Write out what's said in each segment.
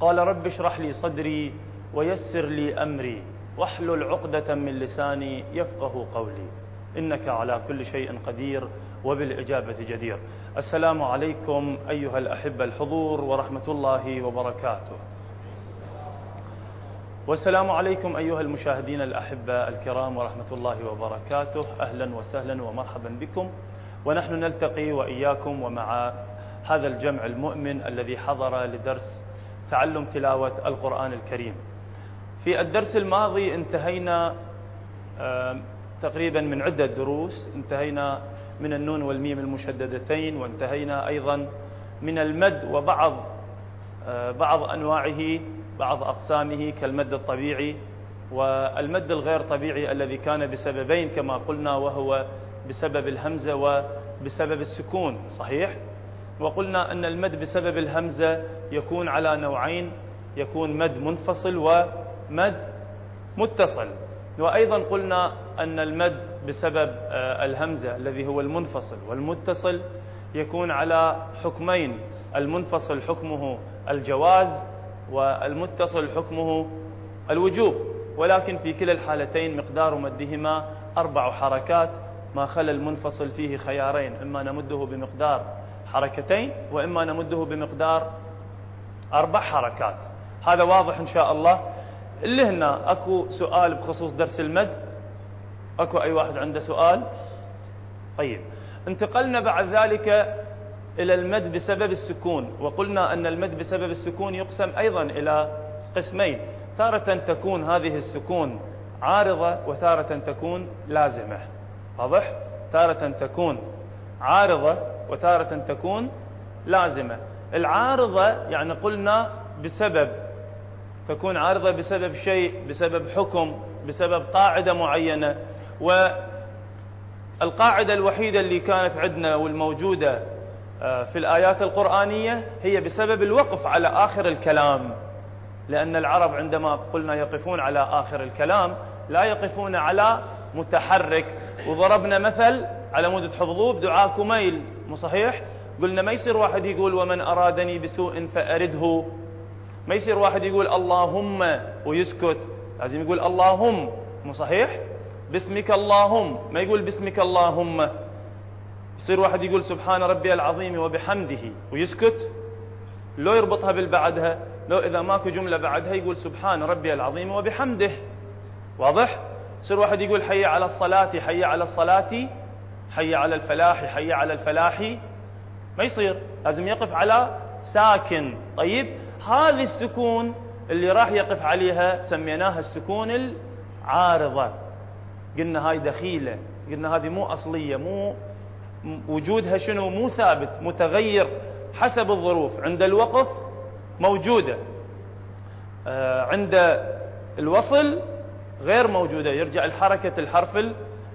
قال رب اشرح لي صدري ويسر لي أمري واحلل عقدة من لساني يفقه قولي. إنك على كل شيء قدير وبالإجابة جدير. السلام عليكم أيها الأحبة الحضور ورحمة الله وبركاته. والسلام عليكم أيها المشاهدين الأحبة الكرام ورحمة الله وبركاته. أهلا وسهلا ومرحبا بكم. ونحن نلتقي وإياكم ومع هذا الجمع المؤمن الذي حضر لدرس تعلم تلاوة القرآن الكريم. في الدرس الماضي انتهينا تقريبا من عدة دروس. انتهينا من النون والميم المشددتين وانتهينا أيضا من المد وبعض بعض أنواعه بعض أقسامه كالمد الطبيعي. والمد الغير طبيعي الذي كان بسببين كما قلنا وهو بسبب الهمزة وبسبب السكون صحيح؟ وقلنا أن المد بسبب الهمزة يكون على نوعين يكون مد منفصل ومد متصل. وأيضا قلنا أن المد بسبب آه، الهمزة الذي هو المنفصل والمتصل يكون على حكمين. المنفصل حكمه الجواز والمتصل حكمه الوجوب. ولكن في كلا الحالتين مقدار مدهما أربع حركات ما خلا المنفصل فيه خيارين إما نمده بمقدار حركتين وإما نمده بمقدار أربع حركات. هذا واضح إن شاء الله. اللي هنا أكو سؤال بخصوص درس المد. أكو أي واحد عنده سؤال؟ طيب. انتقلنا بعد ذلك إلى المد بسبب السكون وقلنا أن المد بسبب السكون يقسم أيضا إلى قسمين. تارة تكون هذه السكون عارضة وتارة تكون لازمة. واضح؟ تارة تكون عارضة وتارة تكون لازمة. العارضة يعني قلنا بسبب تكون عارضة بسبب شيء بسبب حكم بسبب قاعدة معينة. والقاعدة الوحيدة اللي كانت عندنا والموجودة آه، في الآيات القرآنية هي بسبب الوقف على آخر الكلام. لأن العرب عندما قلنا يقفون على آخر الكلام لا يقفون على متحرك. وضربنا مثل على مود تحفظوه بدعاء كميل مو صحيح؟ قلنا ما يصير واحد يقول ومن أرادني بسوء فأرده. ما يصير واحد يقول اللهم ويسكت. لازم يقول اللهم مو صحيح؟ باسمك اللهم. ما يقول باسمك اللهم. يصير واحد يقول سبحان ربي العظيم وبحمده ويسكت. لو يربطها بالبعدها لو إذا ماكو جملة بعدها يقول سبحان ربي العظيم وبحمده. واضح؟ يصير واحد يقول حي على الصلاة حي على الصلاة حي على الفلاح حي على الفلاح. ما يصير لازم يقف على ساكن. طيب هذه السكون اللي راح يقف عليها سميناها السكون العارضة. قلنا هاي دخيلة قلنا هذه مو أصلية مو وجودها شنو؟ مو ثابت متغير حسب الظروف. عند الوقف موجودة. آه، عند الوصل غير موجودة. يرجع الحركة الحرف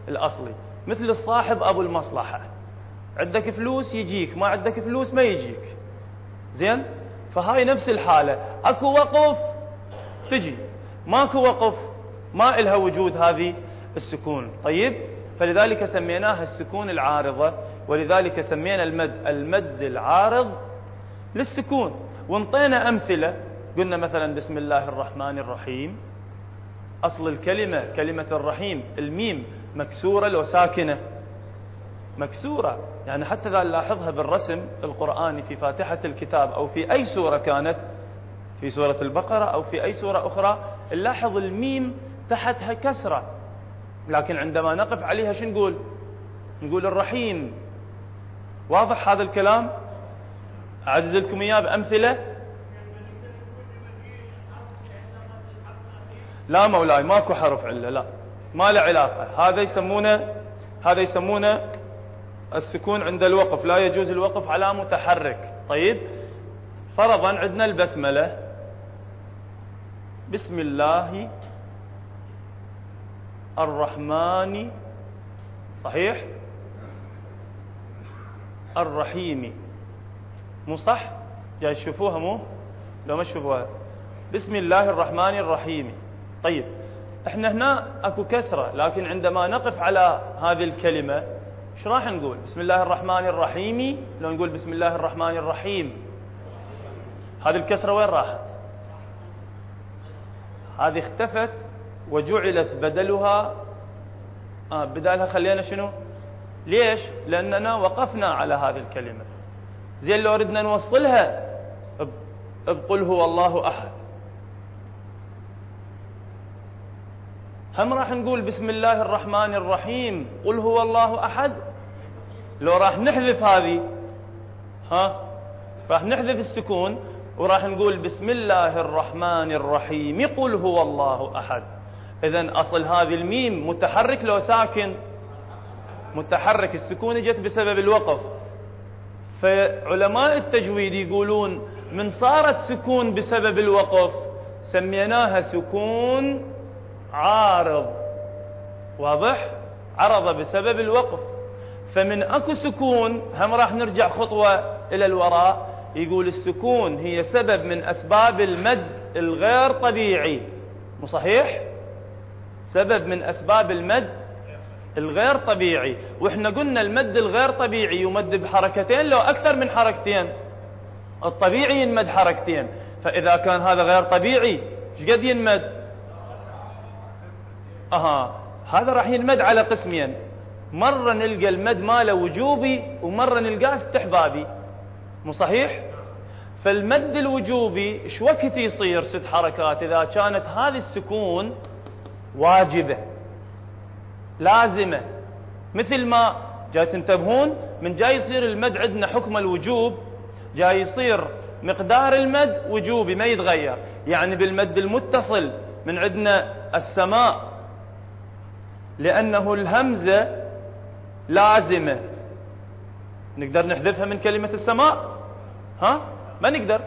الأصلي. مثل الصاحب أبو المصلحة. عندك فلوس يجيك ما عندك فلوس ما يجيك. زين؟ فهاي نفس الحالة. أكو وقف تجي. ماكو وقف ما إلها وجود هذه السكون. طيب؟ فلذلك سميناها السكون العارضة ولذلك سمينا المد المد العارض للسكون. وانطينا أمثلة. قلنا مثلا بسم الله الرحمن الرحيم. أصل الكلمة كلمة الرحيم الميم مكسورة لو ساكنة. مكسورة. يعني حتى إذا نلاحظها بالرسم القرآني في فاتحة الكتاب أو في أي سورة كانت في سورة البقرة أو في أي سورة أخرى نلاحظ الميم تحتها كسرة. لكن عندما نقف عليها شو نقول؟ نقول الرحيم. واضح هذا الكلام؟ أعزز لكم إياه بأمثلة. لا مولاي ماكو حرف علة لا. ما له علاقة. هذا يسمونه هذا يسمونه السكون عند الوقف. لا يجوز الوقف على متحرك. طيب؟ فرضا عندنا البسملة. بسم الله الرحمن. صحيح؟ الرحيم. مو صح؟ جاي تشوفوها مو؟ لو ما تشوفوها. بسم الله الرحمن الرحيم. طيب. إحنا هنا أكو كسرة لكن عندما نقف على هذه الكلمة إيش راح نقول؟ بسم الله الرحمن الرحيم. لو نقول بسم الله الرحمن الرحيم. هذه الكسرة وين راحت؟ هذه اختفت وجعلت بدلها. آه بدالها خلينا شنو؟ ليش؟ لأننا وقفنا على هذه الكلمة. زين لو ردنا نوصلها بقل هو الله أحد. هم راح نقول بسم الله الرحمن الرحيم. قل هو الله أحد؟ لو راح نحذف هذه ها؟ راح نحذف السكون وراح نقول بسم الله الرحمن الرحيم. قل هو الله أحد. إذا أصل هذه الميم متحرك لو ساكن. متحرك. السكون جت بسبب الوقف. فعلماء التجويد يقولون من صارت سكون بسبب الوقف سميناها سكون عارض واضح؟ عرض بسبب الوقف. فمن أكو سكون هم راح نرجع خطوة إلى الوراء يقول السكون هي سبب من أسباب المد الغير طبيعي. مو صحيح؟ سبب من أسباب المد الغير طبيعي. وإحنا قلنا المد الغير طبيعي يمد بحركتين لو أكثر من حركتين. الطبيعي ينمد حركتين. فإذا كان هذا غير طبيعي إيش قد ينمد؟ أها هذا راح ينمد على قسمين. مرة نلقى المد ماله وجوبي ومرة نلقاه استحبابي. مو صحيح؟ فالمد الوجوبي إيش وقت يصير ست حركات؟ إذا كانت هذه السكون واجبة لازمة. مثل ما جاي تنتبهون من جاي يصير المد عندنا حكم الوجوب جاي يصير مقدار المد وجوبي ما يتغير. يعني بالمد المتصل من عندنا السماء لأنه الهمزة لازمة. نقدر نحذفها من كلمة السماء؟ ها؟ ما نقدر.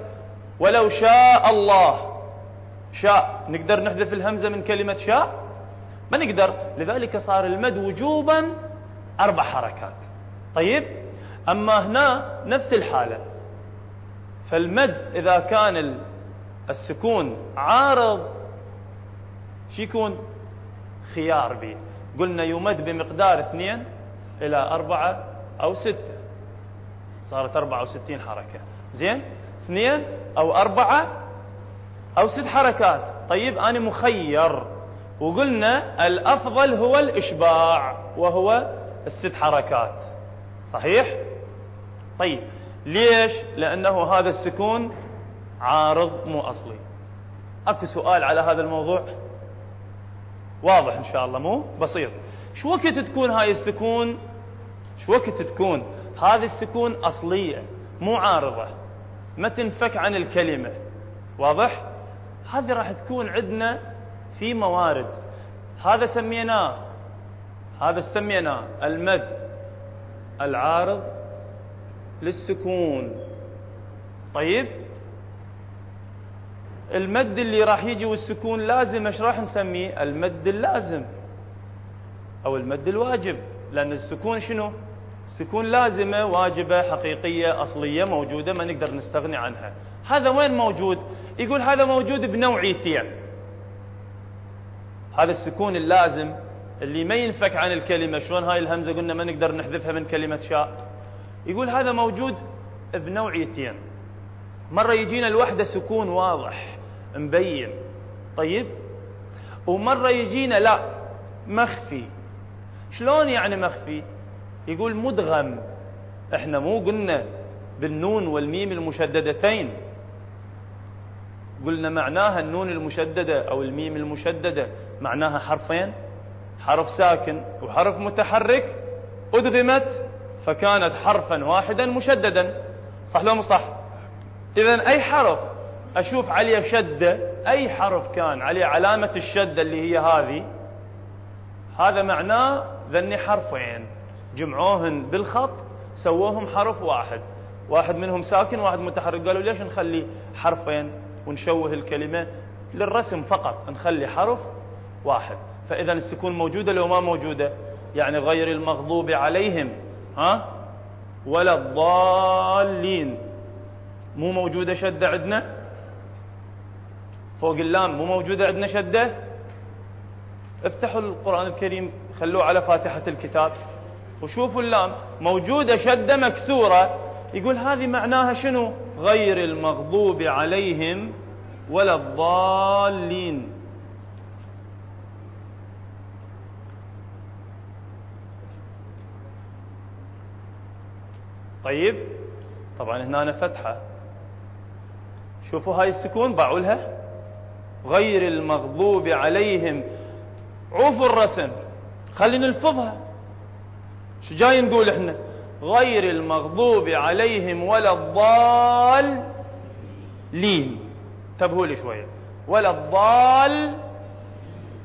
ولو شاء الله. شاء. نقدر نحذف الهمزة من كلمة شاء؟ ما نقدر. لذلك صار المد وجوبا أربع حركات. طيب؟ أما هنا نفس الحالة. فالمد إذا كان السكون عارض شو يكون؟ خيار به. قلنا يمد بمقدار اثنين إلى أربعة أو ستة. صارت أربعة وستين حركة. زين؟ اثنين أو أربعة أو ست حركات. طيب أنا مخير. وقلنا الأفضل هو الإشباع وهو الست حركات. صحيح؟ طيب ليش؟ لأنه هذا السكون عارض مو أصلي. أكو سؤال على هذا الموضوع؟ واضح إن شاء الله مو؟ بسيط. شو وقت تكون هاي السكون؟ شو وقت تكون؟ هذه السكون أصلية مو عارضة. ما تنفك عن الكلمة. واضح؟ هذه راح تكون عندنا في موارد. هذا سميناه. هذا سميناه. المد العارض للسكون. طيب؟ المد اللي راح يجي والسكون لازم إيش راح نسميه؟ المد اللازم أو المد الواجب. لأن السكون شنو؟ السكون لازمة واجبة حقيقية أصلية موجودة ما نقدر نستغني عنها. هذا وين موجود؟ يقول هذا موجود بنوعيتين هذا السكون اللازم اللي ما ينفك عن الكلمة. شلون هاي الهمزة قلنا ما نقدر نحذفها من كلمة شاء؟ يقول هذا موجود بنوعيتين مرة يجينا الوحدة سكون واضح. مبين. طيب؟ ومرة يجينا لا مخفي. شلون يعني مخفي؟ يقول مدغم. إحنا مو قلنا بالنون والميم المشددتين. قلنا معناها النون المشددة أو الميم المشددة. معناها حرفين. حرف ساكن وحرف متحرك. أدغمت فكانت حرفا واحدا مشددا. صح لو صح؟ إذا أي حرف أشوف عليه شدة أي حرف كان عليه علامة الشدة اللي هي هذه؟ هذا معناه ذني حرفين. جمعوهن بالخط سووهم حرف واحد. واحد منهم ساكن واحد متحرك. قالوا ليش نخلي حرفين ونشوه الكلمة؟ للرسم فقط نخلي حرف واحد. فإذا السكون موجودة لو ما موجودة؟ يعني غير المغضوب عليهم. ها؟ ولا الضالين. مو موجودة شدة عندنا؟ فوق اللام مو موجودة عندنا شدة. افتحوا القرآن الكريم خلوه على فاتحة الكتاب. وشوفوا اللام موجودة شدة مكسورة. يقول هذه معناها شنو؟ غير المغضوب عليهم ولا الضالين. طيب طبعا هنا فتحة. شوفوا هاي السكون باعوا لها. غير المغضوب عليهم. عوفوا الرسم. خلينا نلفظها. شو جاي نقول إحنا؟ غير المغضوب عليهم ولا الضال لين انتبهوا لي شوية. ولا الضال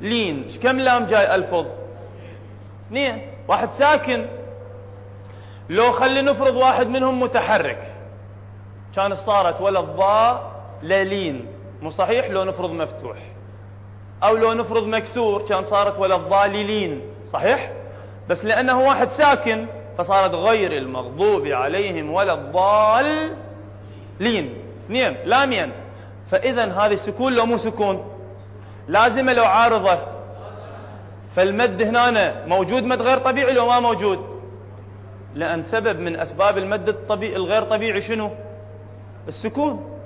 لين كم لام جاي ألفظ؟ اثنين. واحد ساكن. لو خلي نفرض واحد منهم متحرك. كانت صارت ولا الضاء لين مو صحيح لو نفرض مفتوح. أو لو نفرض مكسور كان صارت ولا الضاللين صحيح؟ بس لأنه واحد ساكن فصارت غير المغضوب عليهم ولا الضالين. اثنين لامين. فاذا هذه سكون لو مو سكون؟ لازمة لو عارضة. فالمد هنا موجود مد غير طبيعي لو ما موجود؟ لأن سبب من أسباب المد الطبيعي الغير طبيعي شنو؟ السكون.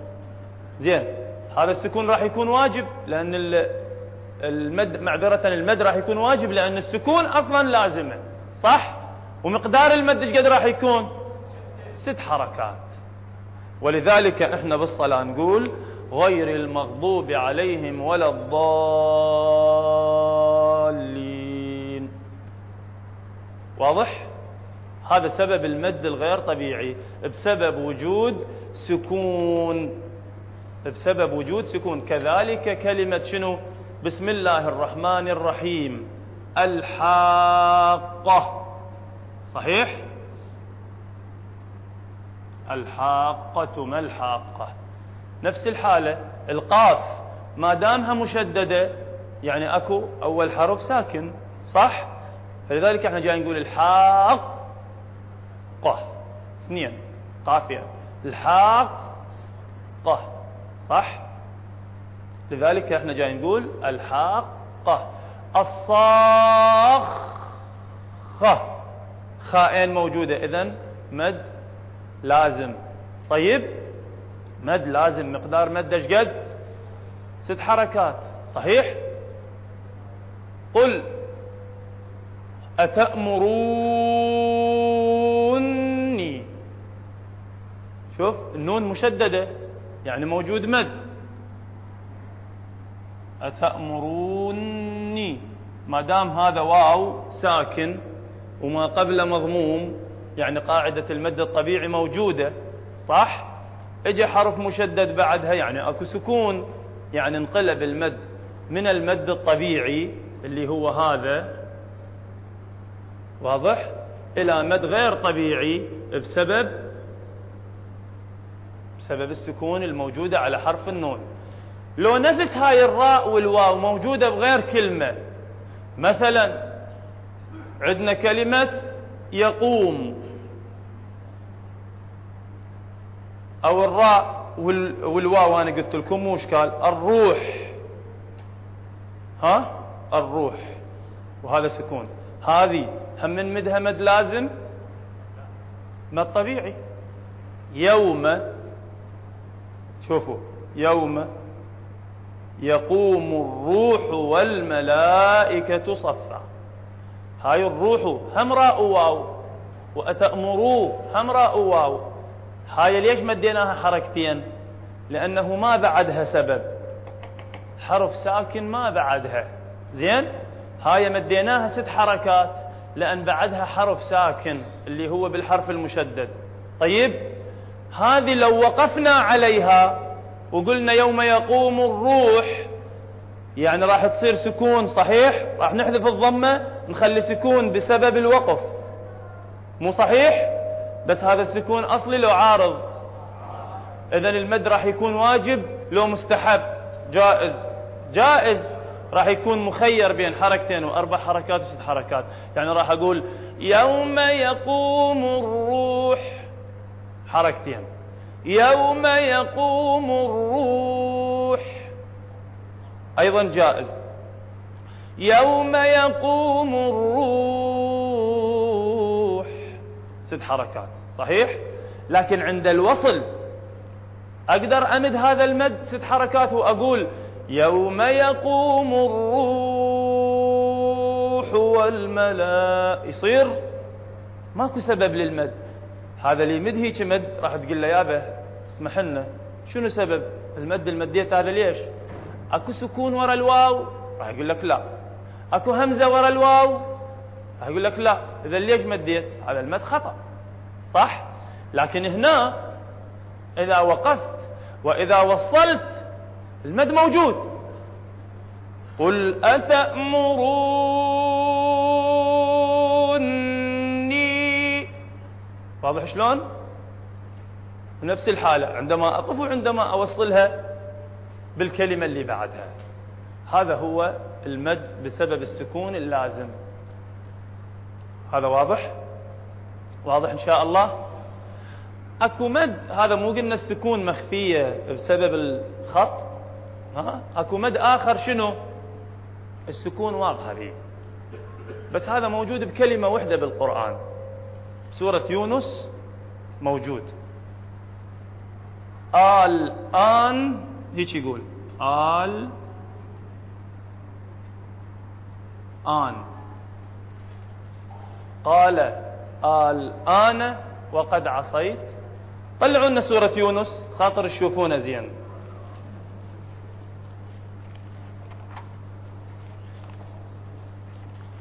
زين. هذا السكون راح يكون واجب لأن المد معذرة المد راح يكون واجب لأن السكون أصلا لازمة صح؟ ومقدار المد إيش قد راح يكون؟ ست حركات. ولذلك إحنا بالصلاة نقول غير المغضوب عليهم ولا الضالين. واضح؟ هذا سبب المد الغير طبيعي بسبب وجود سكون. بسبب وجود سكون. كذلك كلمة شنو؟ بسم الله الرحمن الرحيم. الحاقة. صحيح؟ الحاقة. ما الحاقة؟ نفس الحالة. القاف ما دامها مشددة يعني أكو أول حرف ساكن صح؟ فلذلك إحنا جاي نقول الحاق قه اثنين. قافية الحاق قه صح؟ لذلك إحنا جاي نقول الحاقة الصاخة. خاءين موجودة اذا مد لازم. طيب مد لازم مقدار مد إيش قد؟ ست حركات. صحيح؟ قل أتأمروني؟ شوف النون مشددة. يعني موجود مد. أتأمروني؟ ما دام هذا واو ساكن وما قبل مضموم يعني قاعدة المد الطبيعي موجودة صح؟ اجى حرف مشدد بعدها يعني أكو سكون يعني انقلب المد من المد الطبيعي اللي هو هذا. واضح؟ إلى مد غير طبيعي بسبب بسبب السكون الموجودة على حرف النون. لو نفس هاي الراء والواو موجودة بغير كلمة مثلا عندنا كلمة يقوم أو الراء والواو أنا قلت لكم مو اشكال الروح. ها؟ الروح. وهذا سكون. هذه هم من مدها مد لازم؟ مد طبيعي يوم شوفوا يوم يقوم الروح والملائكة صفا. هاي الروح هم راء واو وأتأمروه هم راء واو. هاي ليش مديناها حركتين؟ لأنه ما بعدها سبب. حرف ساكن ما بعدها. زين؟ هاي مديناها ست حركات لأن بعدها حرف ساكن اللي هو بالحرف المشدد. طيب؟ هذه لو وقفنا عليها وقلنا يوم يقوم الروح يعني راح تصير سكون صحيح؟ راح نحذف الضمة نخلي سكون بسبب الوقف. مو صحيح؟ بس هذا السكون أصلي لو عارض. إذا المد راح يكون واجب لو مستحب. جائز. جائز. راح يكون مخير بين حركتين وأربع حركات وست حركات. يعني راح أقول يوم يقوم الروح حركتين يوم يقوم الروح. أيضا جائز. يوم يقوم الروح. ست حركات. صحيح؟ لكن عند الوصل أقدر أمد هذا المد ست حركات وأقول يوم يقوم الروح والملائكة يصير؟ ماكو سبب للمد. هذا اللي يمد هيك مد راح تقول له يابا اسمح لنا. شنو سبب؟ المد المديت هذا ليش؟ أكو سكون ورا الواو؟ راح يقول لك لا. أكو همزة ورا الواو؟ راح يقول لك لا. إذا ليش مديت؟ هذا المد خطأ. صح؟ لكن هنا إذا وقفت وإذا وصلت المد موجود. قل أتأمروني واضح شلون؟ نفس الحالة عندما أقف وعندما أوصلها بالكلمة اللي بعدها. هذا هو المد بسبب السكون اللازم. هذا واضح؟ واضح إن شاء الله؟ أكو مد هذا مو قلنا السكون مخفية بسبب الخط. ها؟ أكو مد آخر شنو؟ السكون واضحة فيه بس هذا موجود بكلمة واحدة بالقرآن. سورة يونس موجود. الآن هيك يقول آل آن. قال الآن وقد عصيت. طلعوا لنا سورة يونس خاطر تشوفونه زين.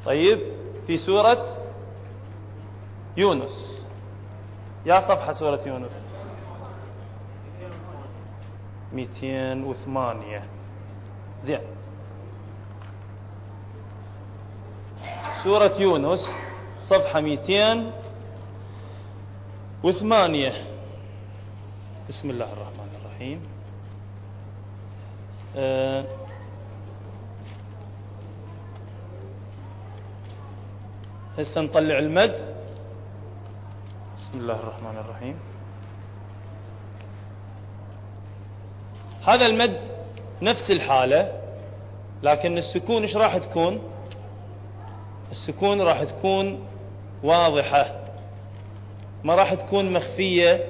طيب في سورة يونس. يا صفحة سورة يونس. 208 زين. سورة يونس صفحة 208 بسم الله الرحمن الرحيم. أه هسه نطلع المد. بسم الله الرحمن الرحيم. هذا المد نفس الحالة لكن السكون إيش راح تكون؟ السكون راح تكون واضحة. ما راح تكون مخفية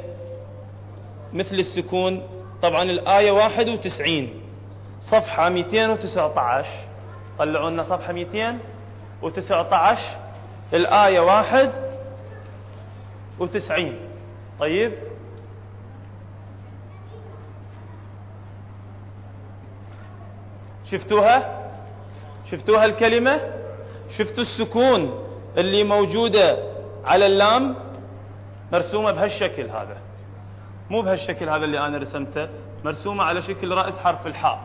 مثل السكون. طبعا الآية 91 صفحة 219 طلعوا لنا صفحة 219 الآية واحد وتسعين. طيب. شفتوها؟ شفتوها الكلمة؟ شفتوا السكون اللي موجودة على اللام؟ مرسومة بهالشكل هذا. مو بهالشكل هذا اللي أنا رسمته مرسومة على شكل رأس حرف الحاء.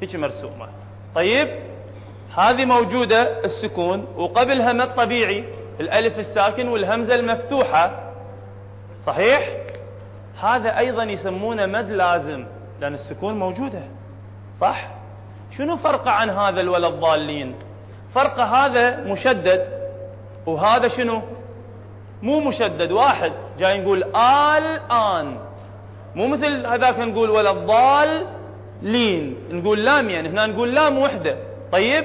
هيك مرسومة. طيب. هذه موجودة السكون وقبلها مد طبيعي الألف الساكن والهمزة المفتوحة. صحيح؟ هذا أيضا يسمونه مد لازم لأن السكون موجودة. صح؟ شنو فرقه عن هذا الولد الضالين؟ فرقه هذا مشدد وهذا شنو؟ مو مشدد واحد. جاي نقول آل آن. مو مثل هذاك نقول ولا الضال لين نقول لام يعني هنا نقول لام وحدة. طيب؟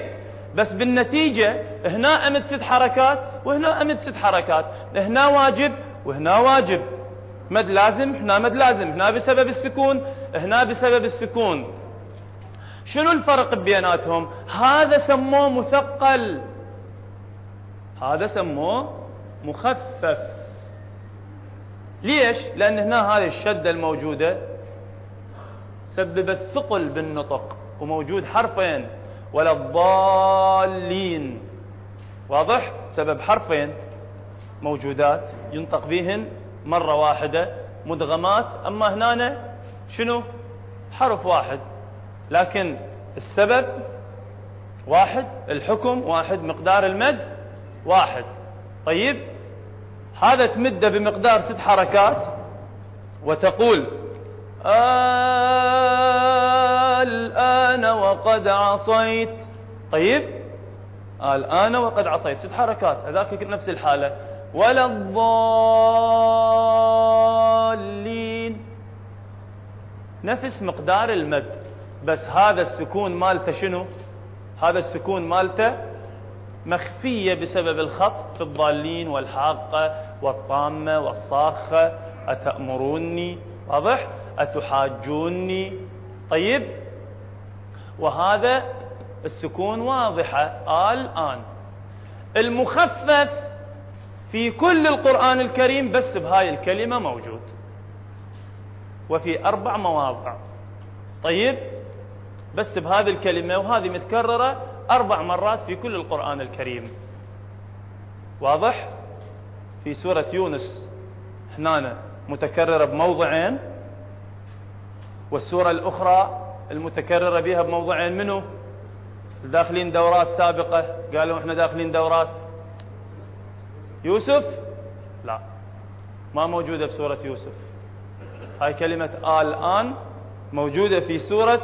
بس بالنتيجة هنا أمد ست حركات وهنا أمد ست حركات. هنا واجب وهنا واجب. مد لازم هنا مد لازم. هنا بسبب السكون هنا بسبب السكون. شنو الفرق بيناتهم؟ هذا سموه مثقل. هذا سموه مخفف. ليش؟ لأن هنا هذه الشدة الموجودة سببت ثقل بالنطق وموجود حرفين. ولا الضالين. واضح؟ سبب حرفين. موجودات ينطق بهن مرة واحدة مدغمات. أما هنا شنو؟ حرف واحد. لكن السبب واحد الحكم واحد مقدار المد واحد. طيب هذا تمده بمقدار ست حركات وتقول الآن وقد عصيت. طيب الآن وقد عصيت. ست حركات هذاك نفس الحالة. ولا الضالين. نفس مقدار المد بس هذا السكون مالته شنو؟ هذا السكون مالته مخفية بسبب الخط في الضالين والحاقة والطامة والصاخة. أتأمروني؟ واضح؟ أتحاجوني؟ طيب. وهذا السكون واضحة الآن المخفف في كل القرآن الكريم بس بهاي الكلمة موجود. وفي أربع مواضع. طيب؟ بس بهذه الكلمة وهذه متكررة أربع مرات في كل القرآن الكريم. واضح؟ في سورة يونس هنا متكررة بموضعين والسورة الأخرى المتكررة بها بموضعين منه داخلين دورات سابقة. قالوا إحنا داخلين دورات. يوسف؟ لا. ما موجودة في سورة يوسف. هاي كلمة الآن موجودة في سورة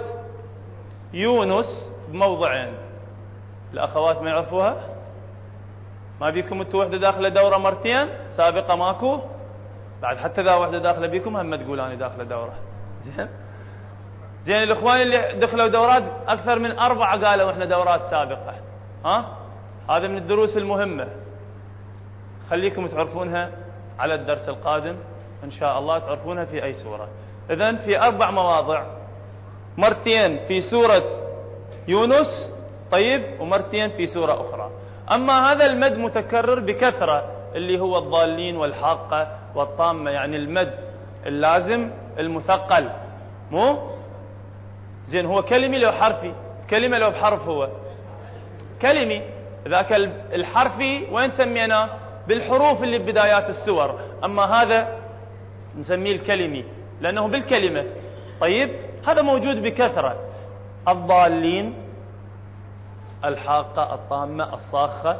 يونس بموضعين. الأخوات ما يعرفوها؟ ما بيكم أنتوا وحدة داخلة دورة مرتين؟ سابقة ماكو؟ بعد حتى ذا وحدة داخلة بيكم هم تقول أنا داخلة دورة. زين. زين الإخوان اللي دخلوا دورات أكثر من أربعة قالوا إحنا دورات سابقة. ها؟ هذا من الدروس المهمة. خليكم تعرفونها على الدرس القادم إن شاء الله تعرفونها في أي سورة. إذا في أربع مواضع. مرتين في سورة يونس طيب ومرتين في سورة أخرى. أما هذا المد متكرر بكثرة اللي هو الضالين والحاقة والطامة يعني المد اللازم المثقل. مو؟ زين هو كلمي لو حرفي. كلمة لو بحرف هو. كلمي ذاك الحرفي وين سميناه؟ بالحروف اللي ببدايات السور. أما هذا نسميه الكلمي لأنه بالكلمة. طيب هذا موجود بكثرة. الضالين الحاقة الطامة الصاخة.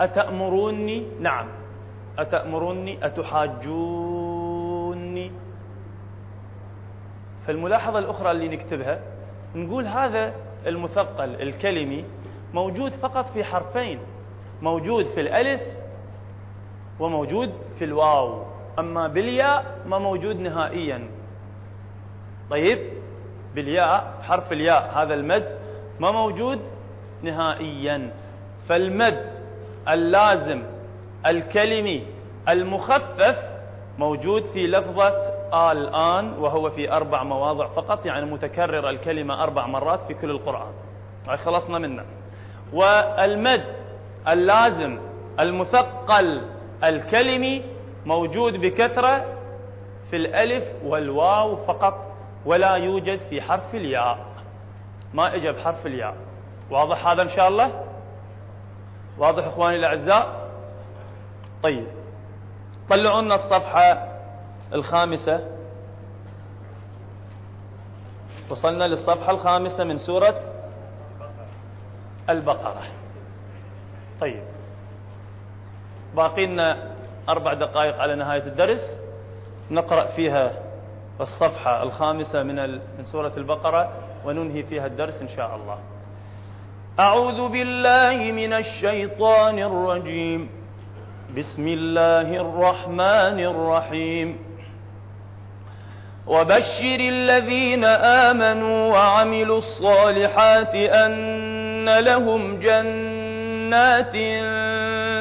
أتأمروني؟ نعم. أتأمروني؟ أتحاجوني؟ فالملاحظة الأخرى اللي نكتبها نقول هذا المثقل الكلمي موجود فقط في حرفين. موجود في الألف وموجود في الواو أما بالياء ما موجود نهائيا. طيب بالياء حرف الياء هذا المد ما موجود نهائيا. فالمد اللازم الكلمي المخفف موجود في لفظة الآن وهو في أربع مواضع فقط يعني متكرر الكلمة أربع مرات في كل القرآن. خلصنا منه. والمد اللازم المثقل الكلمي موجود بكثرة في الألف والواو فقط ولا يوجد في حرف الياء. ما اجى بحرف الياء. واضح هذا إن شاء الله؟ واضح إخواني الأعزاء؟ طيب. طلعوا لنا الصفحة الخامسة. وصلنا للصفحة الخامسة من سورة البقرة. طيب. باقي لنا أربع دقائق على نهاية الدرس. نقرأ فيها الصفحة الخامسة من من سورة البقرة وننهي فيها الدرس إن شاء الله. أعوذ بالله من الشيطان الرجيم. بسم الله الرحمن الرحيم. وبشر الذين آمنوا وعملوا الصالحات أن لهم جنات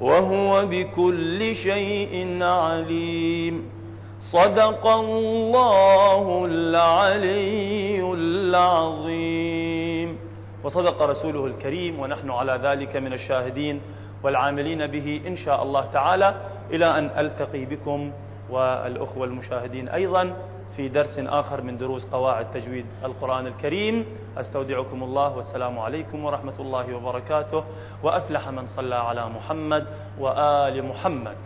وهو بكل شيء عليم. صدق الله العلي العظيم. وصدق رسوله الكريم ونحن على ذلك من الشاهدين والعاملين به إن شاء الله تعالى. إلى أن ألتقي بكم والأخوة المشاهدين أيضا. في درس آخر من دروس قواعد تجويد القرآن الكريم. أستودعكم الله والسلام عليكم ورحمة الله وبركاته. وأفلح من صلى على محمد وآل محمد.